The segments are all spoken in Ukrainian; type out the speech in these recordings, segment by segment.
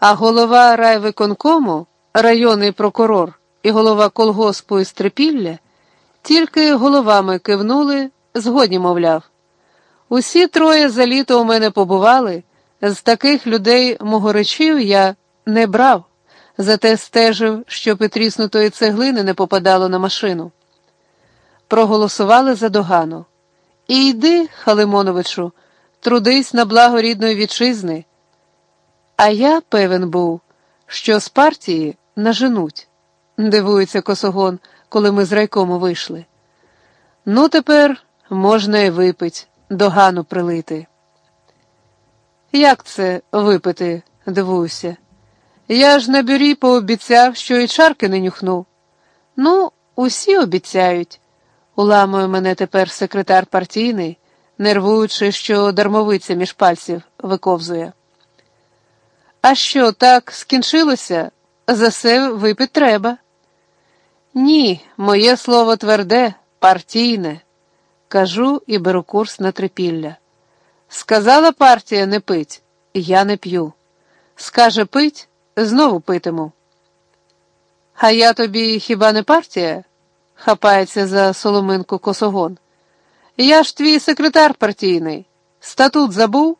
А голова райвиконкому, районний прокурор і голова колгоспу із Трипілля тільки головами кивнули, згодні, мовляв. Усі троє за літо у мене побували, з таких людей мого речів я не брав, зате стежив, щоб і тріснутої цеглини не попадало на машину. Проголосували за догану. І йди, Халимоновичу, трудись на благо рідної вітчизни. А я певен був, що з партії наженуть, дивується косогон, коли ми з райкому вийшли. Ну, тепер можна і випить, догану прилити. Як це випити? дивуюся. Я ж на бюрі пообіцяв, що і чарки не нюхну. Ну, усі обіцяють, уламує мене тепер секретар партійний, нервуючи, що дармовиця між пальців виковзує. А що, так скінчилося? За все випити треба. Ні, моє слово тверде, партійне, кажу і беру курс на трипілля. Сказала партія не пить, я не п'ю. Скаже пить, знову питиму. А я тобі хіба не партія? хапається за соломинку косогон. Я ж твій секретар партійний. Статут забув?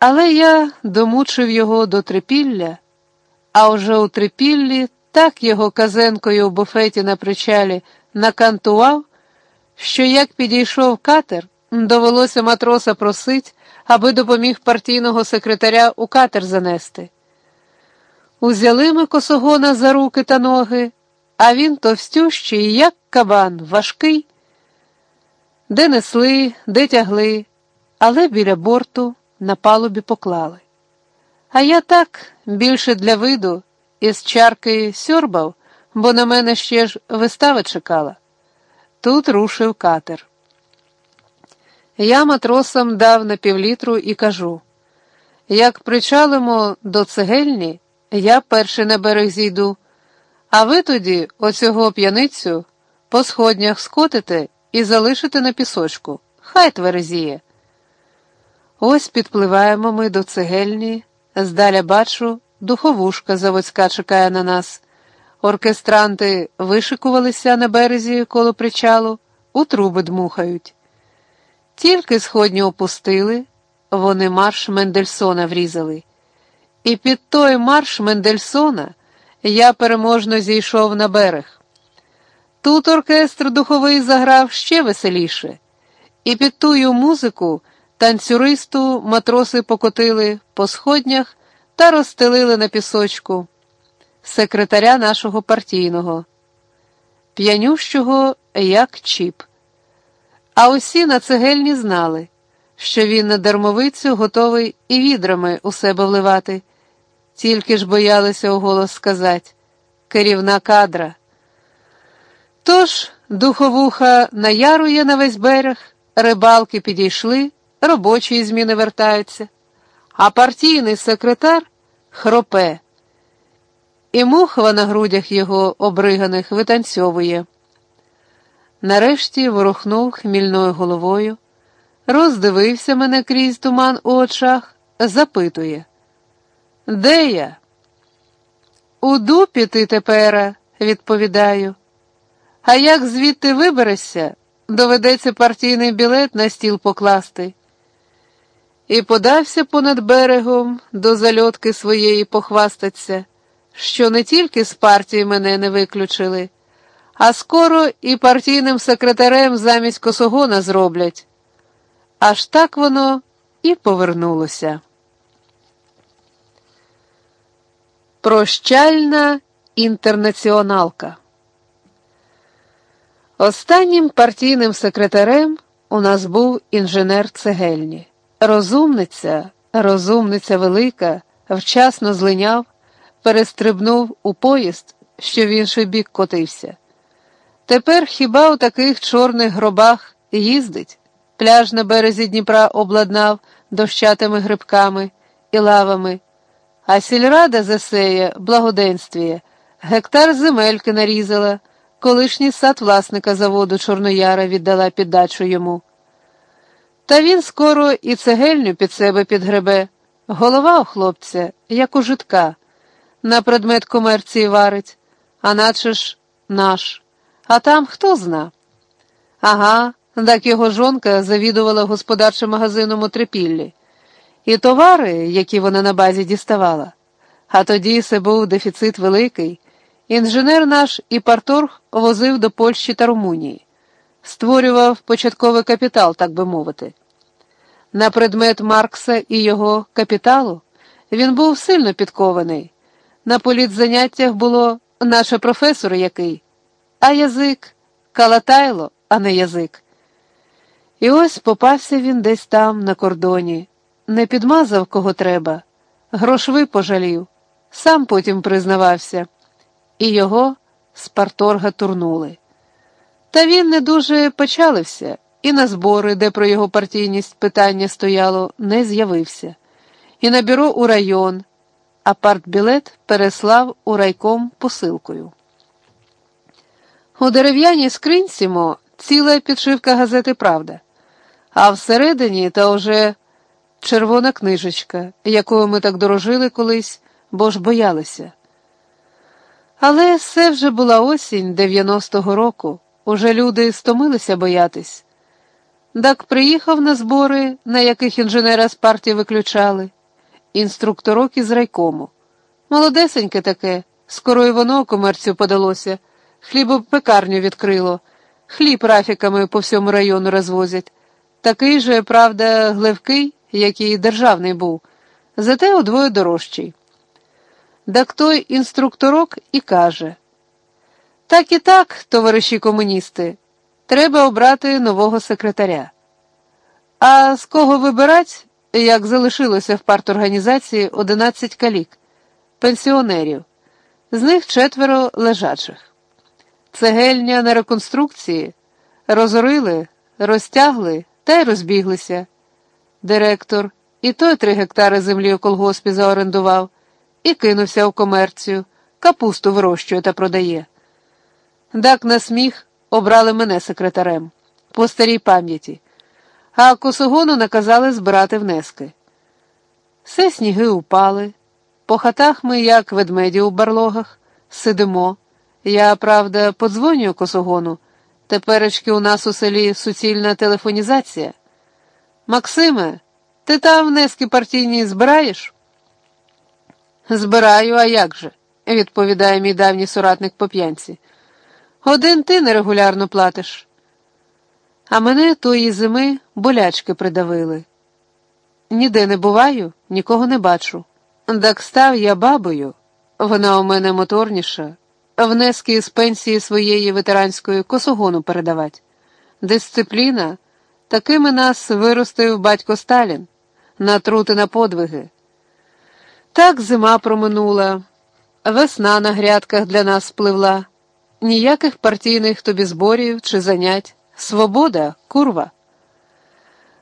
Але я домучив його до трипілля, а вже у трипіллі так його казенкою у буфеті на причалі накантував, що як підійшов катер, довелося матроса просить, аби допоміг партійного секретаря у катер занести. Узяли ми косогона за руки та ноги, а він товстющий, як кабан, важкий. Де несли, де тягли, але біля борту на палубі поклали. А я так більше для виду із чарки сьорбав, бо на мене ще ж вистава чекала. Тут рушив катер. Я матросам дав на півлітру і кажу: як причалимо до цегельні, я перший на берег зійду, а ви тоді оцього п'яницю по сходнях скотите і залишите на пісочку. Хай тверезіє. Ось підпливаємо ми до цегельні, здаля бачу, духовушка заводська чекає на нас. Оркестранти вишикувалися на березі коло причалу, у труби дмухають. Тільки сходні опустили, вони марш Мендельсона врізали. І під той марш Мендельсона я переможно зійшов на берег. Тут оркестр духовий заграв ще веселіше, і під тую музику танцюристу матроси покотили по сходнях та розстелили на пісочку секретаря нашого партійного, п'янющого, як чіп. А усі на цегельні знали, що він на дармовицю готовий і відрами у себе вливати, тільки ж боялися уголос сказати керівна кадра. Тож духовуха наярує на весь берег, рибалки підійшли, робочі зміни вертаються, а партійний секретар хропе, і мухва на грудях його обриганих витанцьовує. Нарешті ворухнув хмільною головою, роздивився мене крізь туман у очах, запитує. Де я? У дупі ти тепера, відповідаю. А як звідти виберешся, доведеться партійний білет на стіл покласти. І подався понад берегом до зальотки своєї похвастаться, що не тільки з партії мене не виключили а скоро і партійним секретарем замість косогона зроблять. Аж так воно і повернулося. Прощальна інтернаціоналка. Останнім партійним секретарем у нас був інженер цегельні. Розумниця, розумниця велика, вчасно злиняв, перестрибнув у поїзд, що в інший бік котився. Тепер хіба у таких чорних гробах їздить? Пляж на березі Дніпра обладнав дощатими грибками і лавами, а сільрада засеє благоденствіє, гектар земельки нарізала, колишній сад власника заводу Чорнояра віддала піддачу йому. Та він скоро і цегельню під себе підгребе, Голова у хлопця, як у житка, на предмет комерції варить, а наче ж наш. А там хто зна? Ага, так його жонка завідувала господарчим магазином у трипіллі. І товари, які вона на базі діставала. А тоді це був дефіцит великий. Інженер наш і парторг возив до Польщі та Румунії, створював початковий капітал, так би мовити. На предмет Маркса і його капіталу він був сильно підкований. На політзаняттях було наше професор який, а язик калатайло, а не язик. І ось попався він десь там, на кордоні, не підмазав кого треба, грошви пожалів, сам потім признавався, і його з парторга турнули. Та він не дуже почалився, і на збори, де про його партійність питання стояло, не з'явився, і на бюро у район, а партбілет переслав у райком посилкою. У дерев'яній скринці мо ціла підшивка газети Правда, а всередині та уже червона книжечка, якою ми так дорожили колись, бо ж боялися. Але це вже була осінь 90-го року, уже люди стомилися боятись. Так приїхав на збори, на яких інженера з партії виключали, інструкторок із райкому. Молодесеньке таке, скоро і воно комерцію подалося, хлібопекарню відкрило, хліб рафіками по всьому району розвозять. Такий же, правда, глевкий, який державний був, зате удвоє дорожчий. Так той інструкторок і каже: Так і так, товариші комуністи, треба обрати нового секретаря. А з кого вибирать, як залишилося в парторганізації 11 калік, пенсіонерів, з них четверо лежачих. Цегельня на реконструкції розорили, розтягли та й розбіглися. Директор і той три гектари землі у колгоспі заорендував і кинувся в комерцію, капусту вирощує та продає. Так на сміх обрали мене секретарем по старій пам'яті, а косогону наказали збирати внески. Все сніги упали. По хатах ми, як ведмеді у барлогах, сидимо. Я, правда, подзвонюю косогону. Теперечки у нас у селі суцільна телефонізація. Максиме, ти там внески партійні збираєш? Збираю, а як же, відповідає мій давній соратник по п'янці. Один ти нерегулярно платиш. А мене тої зими болячки придавили. Ніде не буваю, нікого не бачу. Так став я бабою, вона у мене моторніша, внески з пенсії своєї ветеранської косогону передавать. Дисципліна такими нас виростив батько Сталін, натрути на подвиги. Так зима проминула, весна на грядках для нас спливла, ніяких партійних тобі зборів чи занять. Свобода, курва.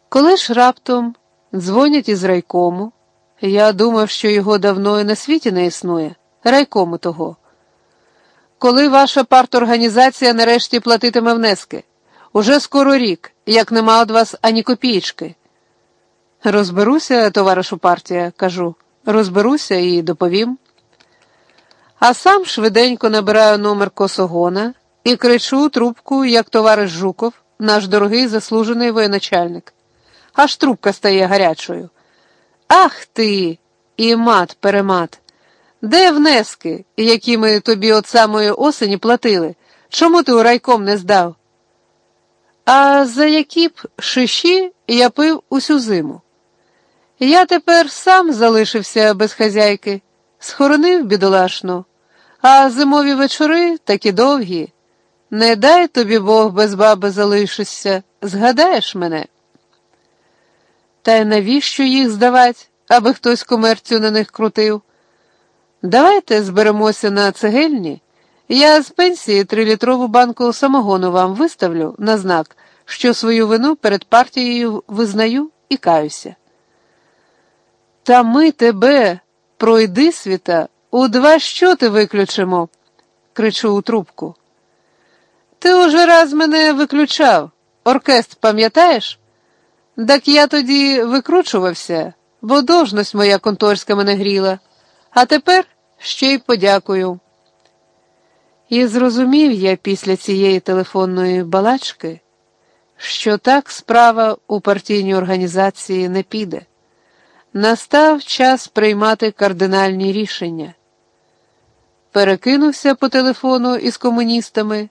Коли ж раптом дзвонять із райкому, я думав, що його давно і на світі не існує, райкому того. Коли ваша парторганізація нарешті платитиме внески, уже скоро рік, як нема від вас ані копійки. Розберуся, товаришу партія, кажу, розберуся і доповім. А сам швиденько набираю номер косогона і кричу трубку, як товариш Жуков, наш дорогий заслужений воєначальник. Аж трубка стає гарячою. Ах ти! І мат перемат. Де внески, які ми тобі от самої осені платили? Чому ти у райком не здав? А за які б шиші я пив усю зиму. Я тепер сам залишився без хазяйки, схоронив бідолашну, а зимові вечори такі довгі. Не дай тобі Бог без баби залишишся, згадаєш мене? Та й навіщо їх здавать, аби хтось комерцію на них крутив? Давайте зберемося на цегельні. Я з пенсії трилітрову банку самогону вам виставлю на знак, що свою вину перед партією визнаю і каюся. Та ми тебе, пройди світа, у два щоти виключимо, кричу у трубку. Ти уже раз мене виключав. Оркестр, пам'ятаєш? Так я тоді викручувався, бо должность моя конторська мене гріла, а тепер ще й подякую. І зрозумів я після цієї телефонної балачки, що так справа у партійній організації не піде. Настав час приймати кардинальні рішення. Перекинувся по телефону із комуністами,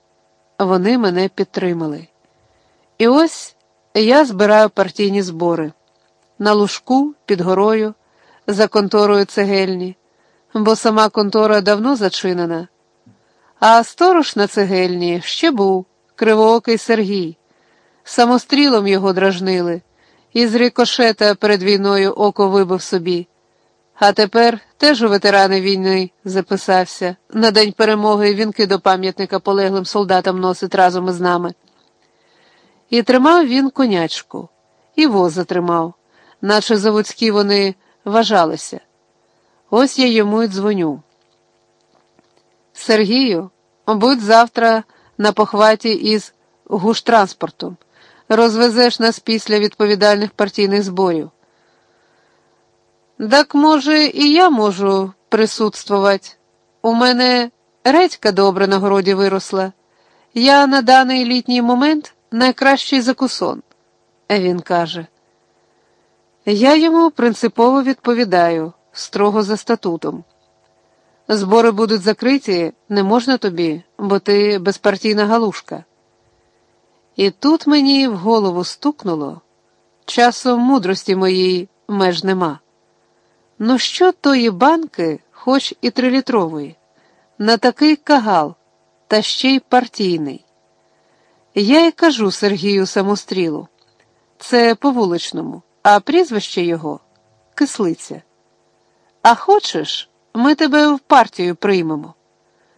вони мене підтримали. І ось я збираю партійні збори на лужку під горою, за конторою цегельні, бо сама контора давно зачинена. А сторож на цегельні ще був кривоокий Сергій. Самострілом його дражнили, і з рикошета перед війною око вибив собі. А тепер теж у ветерани війни записався. На день перемоги вінки до пам'ятника полеглим солдатам носить разом із нами. І тримав він конячку, і воза тримав, наче заводські вони вважалися. Ось я йому й дзвоню. Сергію, будь завтра на похваті із гуштранспортом. Розвезеш нас після відповідальних партійних зборів. Так, може, і я можу присутствувати. У мене редька добре на городі виросла. Я на даний літній момент найкращий закусон, він каже. Я йому принципово відповідаю, строго за статутом. Збори будуть закриті, не можна тобі, бо ти безпартійна галушка. І тут мені в голову стукнуло, часом мудрості моїй меж нема. Ну, що тої банки, хоч і трилітрової, на такий кагал, та ще й партійний? Я й кажу Сергію самострілу, це по вуличному, а прізвище його кислиця. А хочеш, ми тебе в партію приймемо.